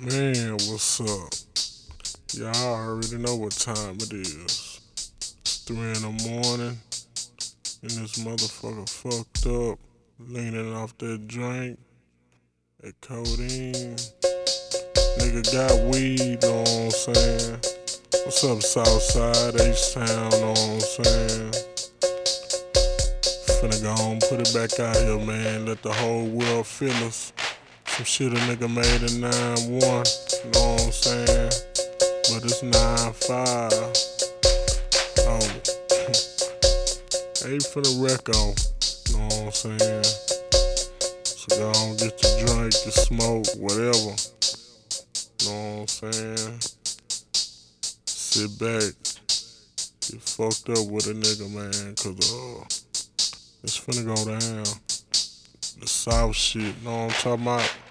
Man, what's up? Y'all already know what time it is. It's three in the morning, and this motherfucker fucked up, leaning off that drink, that codeine. Nigga got weed, You know what I'm saying? What's up, Southside, H-Town, know what I'm saying? Finna go on, put it back out here, man. Let the whole world feel us. Some shit a nigga made in 9-1, you know what I'm saying? But it's 9-5. Oh. Ain't finna wreck on, know what I'm saying? So on, get your drink, your smoke, whatever. You know what I'm saying? Sit back, get fucked up with a nigga, man, cause uh, it's finna go down. The South shit, know what I'm talking about?